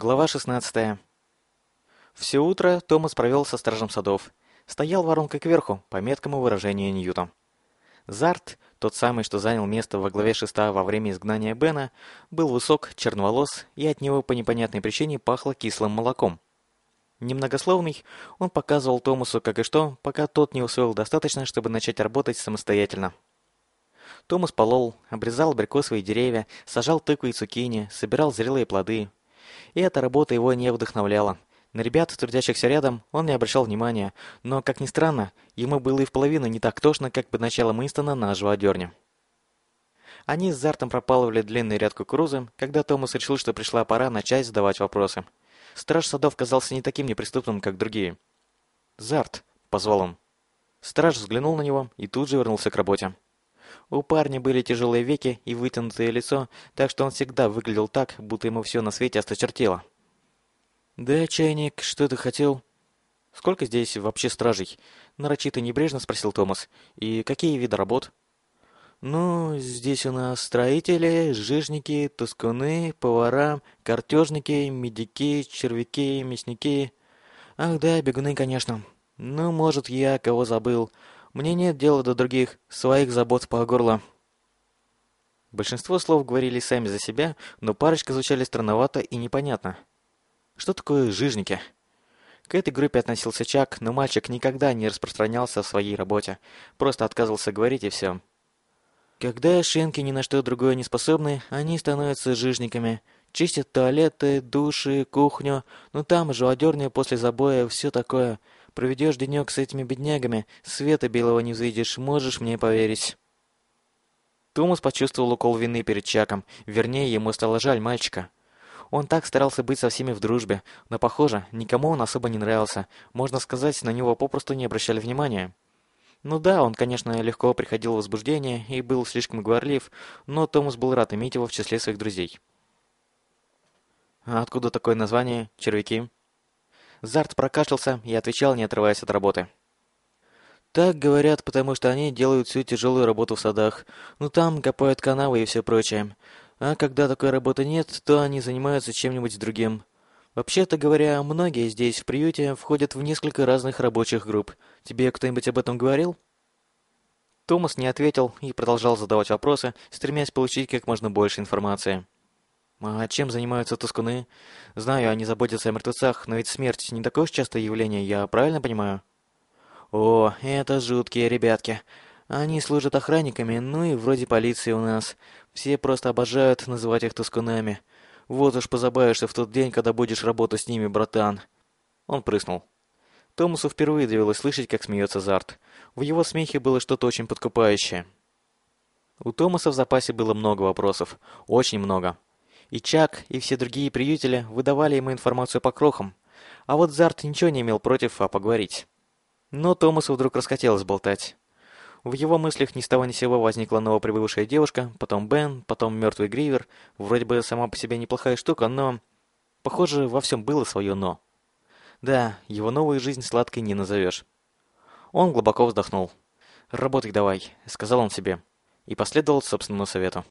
Глава 16. Все утро Томас провел со стражем садов. Стоял воронкой кверху, по меткому выражению Ньюта. Зарт, тот самый, что занял место во главе шеста во время изгнания Бена, был высок, черноволос, и от него по непонятной причине пахло кислым молоком. Немногословный, он показывал Томасу как и что, пока тот не усвоил достаточно, чтобы начать работать самостоятельно. Томас полол, обрезал абрикосовые деревья, сажал тыквы и цукини, собирал зрелые плоды, и эта работа его не вдохновляла. На ребят, трудящихся рядом, он не обращал внимания, но, как ни странно, ему было и в половину не так тошно, как бы начало Уинстона на живодерне. Они с Зартом пропалывали длинный ряд кукурузы, когда Томас решил, что пришла пора начать задавать вопросы. Страж садов казался не таким неприступным, как другие. «Зарт!» — позвал он. Страж взглянул на него и тут же вернулся к работе. У парня были тяжелые веки и вытянутое лицо, так что он всегда выглядел так, будто ему все на свете осточертело. «Да, чайник, что ты хотел?» «Сколько здесь вообще стражей?» Нарочито небрежно спросил Томас. «И какие виды работ?» «Ну, здесь у нас строители, жижники, тускуны, повара, картежники, медики, червяки, мясники. Ах да, бегуны, конечно. Ну, может, я кого забыл. Мне нет дела до других, своих забот по горло. Большинство слов говорили сами за себя, но парочка звучали странновато и непонятно. Что такое жижники? К этой группе относился Чак, но мальчик никогда не распространялся о своей работе, просто отказывался говорить и все. Когда шинки ни на что другое не способны, они становятся жижниками. Чистят туалеты, души, кухню, ну там же одерни после забоя, все такое – Проведешь денек с этими беднягами, света белого не увидишь, можешь мне поверить». Томас почувствовал укол вины перед Чаком, вернее, ему стало жаль мальчика. Он так старался быть со всеми в дружбе, но, похоже, никому он особо не нравился. Можно сказать, на него попросту не обращали внимания. Ну да, он, конечно, легко приходил в возбуждение и был слишком говорлив, но Томас был рад иметь его в числе своих друзей. «А откуда такое название? Червяки?» Зарт прокашлялся и отвечал, не отрываясь от работы. Так говорят, потому что они делают всю тяжелую работу в садах. Ну там копают канавы и все прочее. А когда такой работы нет, то они занимаются чем-нибудь другим. Вообще-то говоря, многие здесь в приюте входят в несколько разных рабочих групп. Тебе кто-нибудь об этом говорил? Томас не ответил и продолжал задавать вопросы, стремясь получить как можно больше информации. А чем занимаются тускуны? Знаю, они заботятся о мертвецах, но ведь смерть не такое уж частое явление, я правильно понимаю? О, это жуткие ребятки. Они служат охранниками, ну и вроде полиции у нас. Все просто обожают называть их тускунами. Вот уж позабавишься в тот день, когда будешь работать с ними, братан. Он прыснул. Томасу впервые довелось слышать, как смеется Зарт. В его смехе было что-то очень подкупающее. У Томаса в запасе было много вопросов. Очень много. И Чак, и все другие приютели выдавали ему информацию по крохам. А вот Зарт ничего не имел против, а поговорить. Но Томасу вдруг расхотелось болтать. В его мыслях ни с того ни сего возникла новоприбывшая девушка, потом Бен, потом мертвый Гривер. Вроде бы сама по себе неплохая штука, но... Похоже, во всем было свое «но». Да, его новую жизнь сладкой не назовешь. Он глубоко вздохнул. «Работай давай», — сказал он себе, и последовал собственному совету.